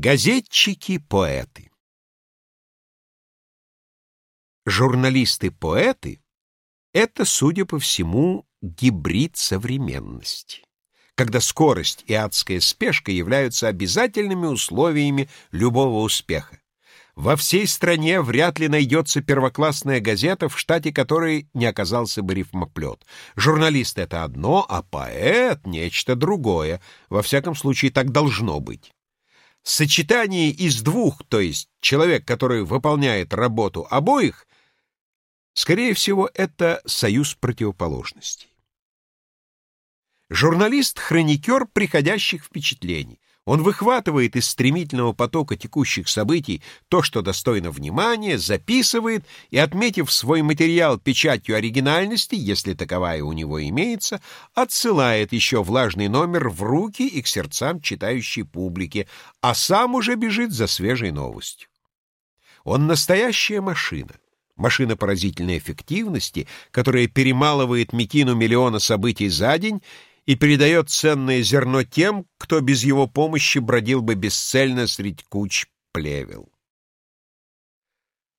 Газетчики-поэты Журналисты-поэты — это, судя по всему, гибрид современности, когда скорость и адская спешка являются обязательными условиями любого успеха. Во всей стране вряд ли найдется первоклассная газета, в штате которой не оказался бы рифмоплет. Журналист — это одно, а поэт — нечто другое. Во всяком случае, так должно быть. Сочетание из двух, то есть человек, который выполняет работу обоих, скорее всего, это союз противоположностей. Журналист-хроникер приходящих впечатлений. Он выхватывает из стремительного потока текущих событий то, что достойно внимания, записывает и, отметив свой материал печатью оригинальности, если таковая у него имеется, отсылает еще влажный номер в руки и к сердцам читающей публики, а сам уже бежит за свежей новостью. Он настоящая машина. Машина поразительной эффективности, которая перемалывает мекину миллиона событий за день и передает ценное зерно тем, кто без его помощи бродил бы бесцельно среди куч плевел.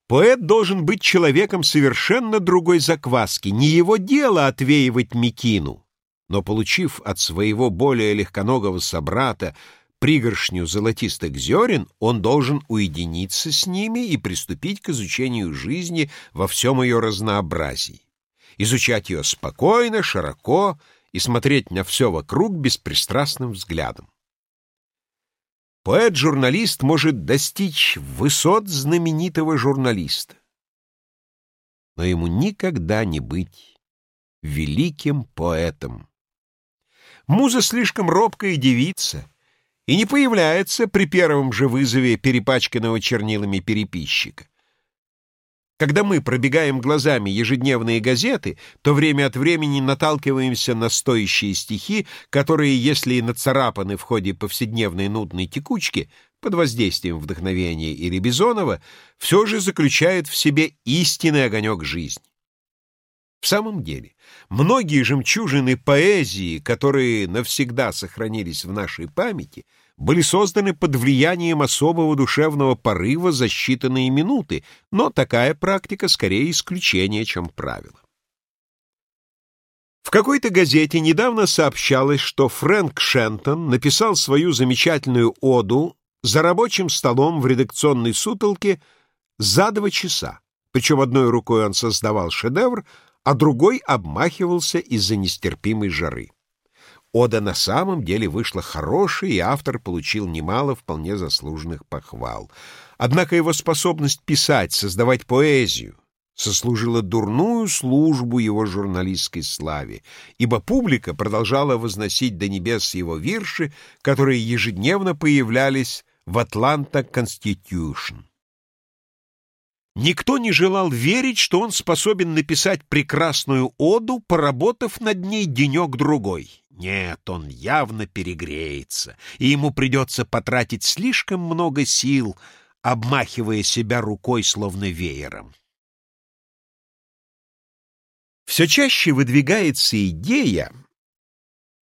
Поэт должен быть человеком совершенно другой закваски. Не его дело отвеивать Микину, но, получив от своего более легконогого собрата пригоршню золотистых зерен, он должен уединиться с ними и приступить к изучению жизни во всем ее разнообразии. Изучать ее спокойно, широко, и смотреть на все вокруг беспристрастным взглядом. Поэт-журналист может достичь высот знаменитого журналиста, но ему никогда не быть великим поэтом. Муза слишком робкая девица и не появляется при первом же вызове перепачканного чернилами переписчика. Когда мы пробегаем глазами ежедневные газеты, то время от времени наталкиваемся на стоящие стихи, которые, если и нацарапаны в ходе повседневной нудной текучки, под воздействием вдохновения или Бизонова, все же заключают в себе истинный огонек жизни. В самом деле, многие жемчужины поэзии, которые навсегда сохранились в нашей памяти, были созданы под влиянием особого душевного порыва за считанные минуты, но такая практика скорее исключение, чем правило. В какой-то газете недавно сообщалось, что Фрэнк Шентон написал свою замечательную оду за рабочим столом в редакционной сутолке за два часа, причем одной рукой он создавал шедевр, а другой обмахивался из-за нестерпимой жары. Ода на самом деле вышла хорошей, и автор получил немало вполне заслуженных похвал. Однако его способность писать, создавать поэзию сослужила дурную службу его журналистской славе, ибо публика продолжала возносить до небес его вирши, которые ежедневно появлялись в «Атланта Конститюшн». Никто не желал верить, что он способен написать прекрасную оду, поработав над ней денек-другой. Нет, он явно перегреется, и ему придется потратить слишком много сил, обмахивая себя рукой, словно веером. Все чаще выдвигается идея,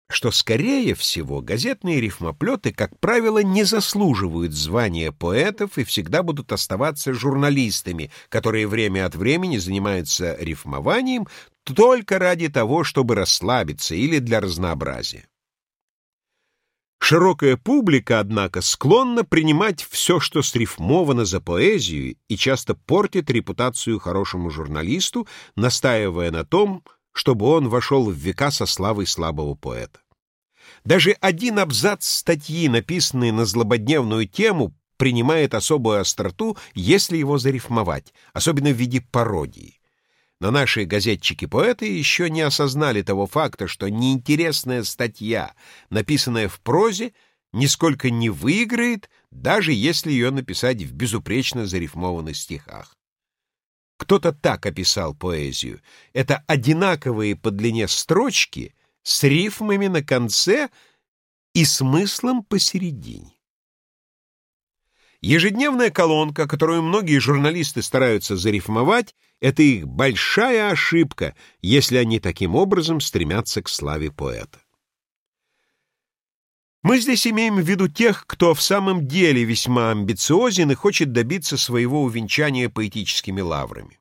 что, скорее всего, газетные рифмоплеты, как правило, не заслуживают звания поэтов и всегда будут оставаться журналистами, которые время от времени занимаются рифмованием только ради того, чтобы расслабиться или для разнообразия. Широкая публика, однако, склонна принимать все, что срифмовано за поэзию, и часто портит репутацию хорошему журналисту, настаивая на том, чтобы он вошел в века со славой слабого поэта. Даже один абзац статьи, написанный на злободневную тему, принимает особую остроту, если его зарифмовать, особенно в виде пародии. Но наши газетчики-поэты еще не осознали того факта, что неинтересная статья, написанная в прозе, нисколько не выиграет, даже если ее написать в безупречно зарифмованных стихах. Кто-то так описал поэзию. Это одинаковые по длине строчки с рифмами на конце и смыслом посередине. Ежедневная колонка, которую многие журналисты стараются зарифмовать, это их большая ошибка, если они таким образом стремятся к славе поэта. Мы здесь имеем в виду тех, кто в самом деле весьма амбициозен и хочет добиться своего увенчания поэтическими лаврами.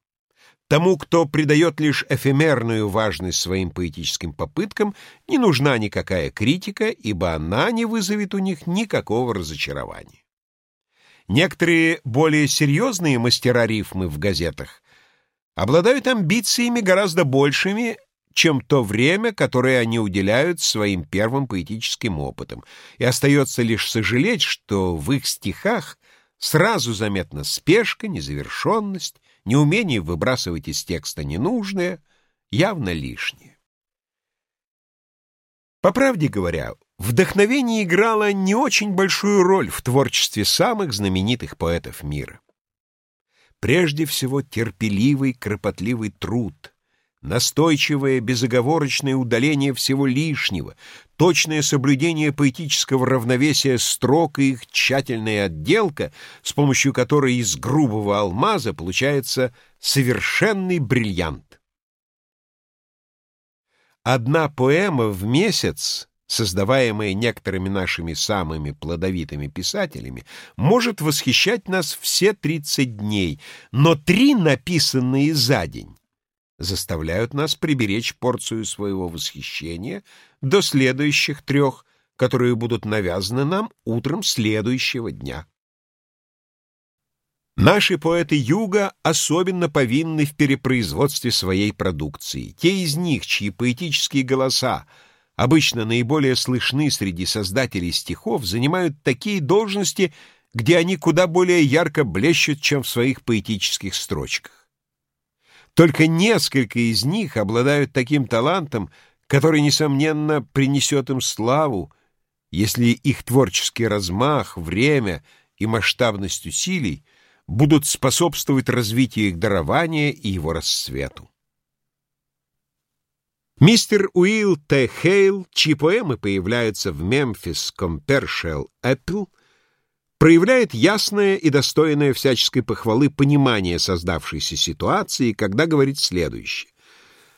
Тому, кто придает лишь эфемерную важность своим поэтическим попыткам, не нужна никакая критика, ибо она не вызовет у них никакого разочарования. Некоторые более серьезные мастера рифмы в газетах обладают амбициями гораздо большими, чем то время, которое они уделяют своим первым поэтическим опытам, и остается лишь сожалеть, что в их стихах сразу заметна спешка, незавершенность, неумение выбрасывать из текста ненужное, явно лишнее. По правде говоря, вдохновение играло не очень большую роль в творчестве самых знаменитых поэтов мира. Прежде всего терпеливый, кропотливый труд — настойчивое, безоговорочное удаление всего лишнего, точное соблюдение поэтического равновесия строк и их тщательная отделка, с помощью которой из грубого алмаза получается совершенный бриллиант. Одна поэма в месяц, создаваемая некоторыми нашими самыми плодовитыми писателями, может восхищать нас все 30 дней, но три написанные за день заставляют нас приберечь порцию своего восхищения до следующих трех, которые будут навязаны нам утром следующего дня. Наши поэты Юга особенно повинны в перепроизводстве своей продукции. Те из них, чьи поэтические голоса обычно наиболее слышны среди создателей стихов, занимают такие должности, где они куда более ярко блещут, чем в своих поэтических строчках. Только несколько из них обладают таким талантом, который, несомненно, принесет им славу, если их творческий размах, время и масштабность усилий будут способствовать развитию их дарования и его расцвету. Мистер Уилл Т. Хейл, чьи поэмы появляются в «Мемфис Commercial Apple», проявляет ясное и достойное всяческой похвалы понимание создавшейся ситуации, когда говорит следующее.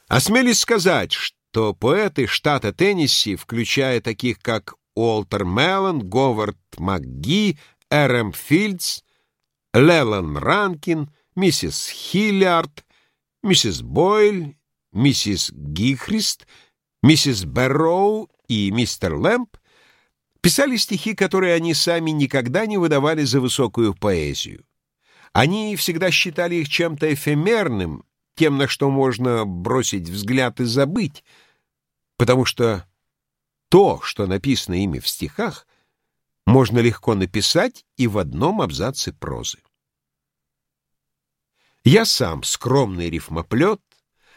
Осмелись сказать, что поэты штата Теннесси, включая таких как Уолтер Меллон, Говард МакГи, Р.М. Филдс, Лелан Ранкин, миссис Хиллиард, миссис Бойль, миссис Гихрист, миссис Берроу и мистер Лэмп Писали стихи, которые они сами никогда не выдавали за высокую поэзию. Они всегда считали их чем-то эфемерным, тем, на что можно бросить взгляд и забыть, потому что то, что написано ими в стихах, можно легко написать и в одном абзаце прозы. Я сам скромный рифмоплет,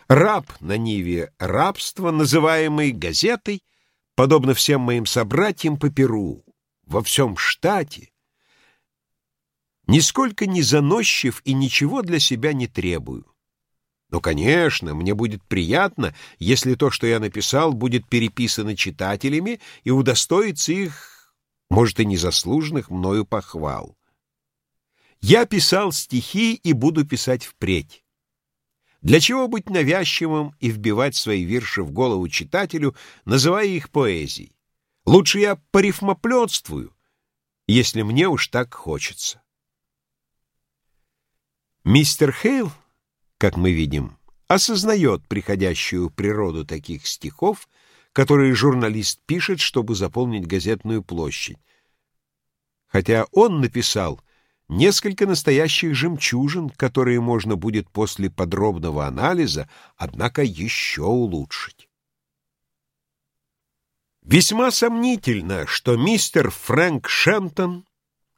раб на ниве рабства, называемый газетой, подобно всем моим собратьям по Перу, во всем штате, нисколько не заносчив и ничего для себя не требую. Но, конечно, мне будет приятно, если то, что я написал, будет переписано читателями и удостоится их, может, и незаслуженных мною похвал. Я писал стихи и буду писать впредь. Для чего быть навязчивым и вбивать свои вирши в голову читателю, называя их поэзией? Лучше я порифмоплетствую, если мне уж так хочется. Мистер Хейл, как мы видим, осознает приходящую природу таких стихов, которые журналист пишет, чтобы заполнить газетную площадь. Хотя он написал несколько настоящих жемчужин, которые можно будет после подробного анализа, однако еще улучшить. Весьма сомнительно, что мистер Фрэнк Шемптон,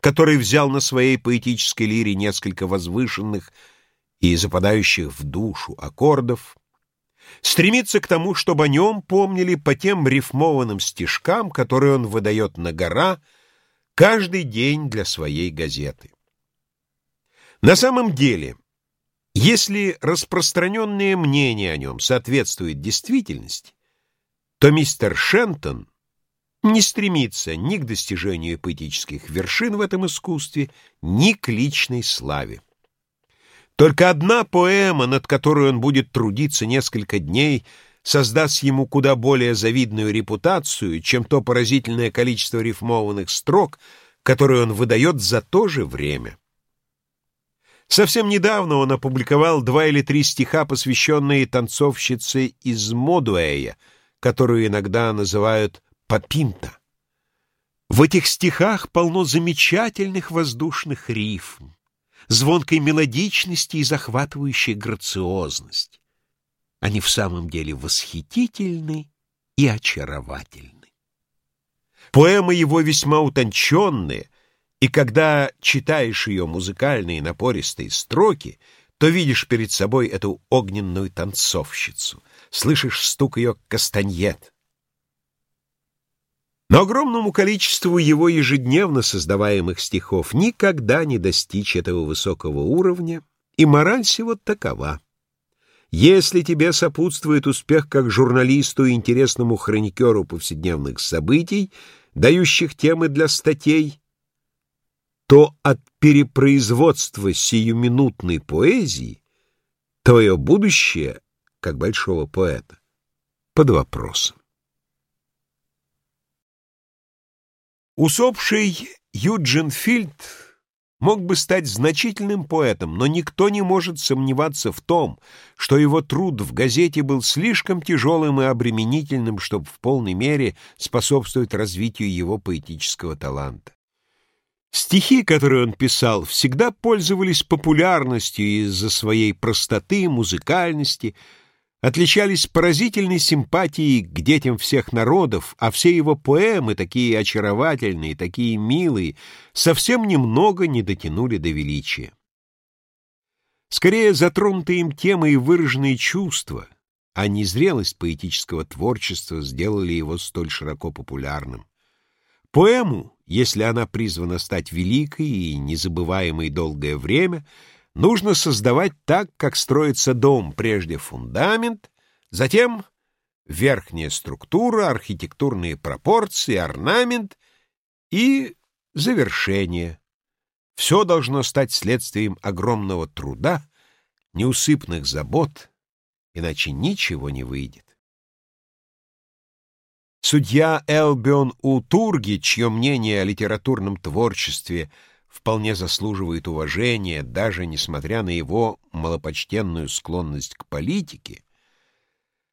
который взял на своей поэтической лире несколько возвышенных и западающих в душу аккордов, стремится к тому, чтобы о нем помнили по тем рифмованным стишкам, которые он выдает на гора каждый день для своей газеты. На самом деле, если распространенное мнение о нем соответствует действительности, то мистер Шентон не стремится ни к достижению поэтических вершин в этом искусстве, ни к личной славе. Только одна поэма, над которой он будет трудиться несколько дней, создаст ему куда более завидную репутацию, чем то поразительное количество рифмованных строк, которые он выдает за то же время. Совсем недавно он опубликовал два или три стиха, посвященные танцовщице из Модуэя, которую иногда называют «Папинта». В этих стихах полно замечательных воздушных рифм, звонкой мелодичности и захватывающей грациозности. Они в самом деле восхитительны и очаровательны. Поэмы его весьма утонченные, и когда читаешь ее музыкальные напористые строки, то видишь перед собой эту огненную танцовщицу, слышишь стук ее кастаньет, но огромному количеству его ежедневно создаваемых стихов никогда не достичь этого высокого уровня, и мораль сего такова. Если тебе сопутствует успех как журналисту и интересному хроникеру повседневных событий, дающих темы для статей, то от перепроизводства сиюминутной поэзии твое будущее, как большого поэта, под вопросом. Усопший Юджин Фильд мог бы стать значительным поэтом, но никто не может сомневаться в том, что его труд в газете был слишком тяжелым и обременительным, чтобы в полной мере способствовать развитию его поэтического таланта. Стихи, которые он писал, всегда пользовались популярностью из-за своей простоты, музыкальности, отличались поразительной симпатией к детям всех народов, а все его поэмы, такие очаровательные, такие милые, совсем немного не дотянули до величия. Скорее, затронутые им темы и выраженные чувства, а не зрелость поэтического творчества сделали его столь широко популярным. Поэму, если она призвана стать великой и незабываемой долгое время — нужно создавать так, как строится дом, прежде фундамент, затем верхняя структура, архитектурные пропорции, орнамент и завершение. Все должно стать следствием огромного труда, неусыпных забот, иначе ничего не выйдет. Судья Элбион Утурги, чье мнение о литературном творчестве – вполне заслуживает уважения, даже несмотря на его малопочтенную склонность к политике,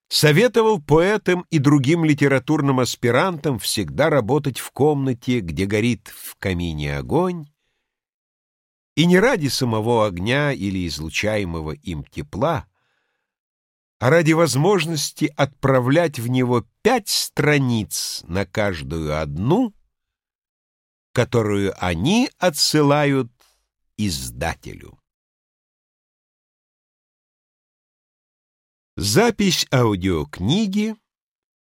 советовал поэтам и другим литературным аспирантам всегда работать в комнате, где горит в камине огонь, и не ради самого огня или излучаемого им тепла, а ради возможности отправлять в него пять страниц на каждую одну — которую они отсылают издателю. Запись аудиокниги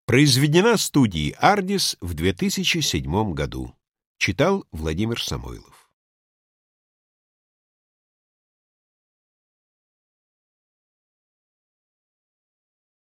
произведена студией «Ардис» в 2007 году. Читал Владимир Самойлов.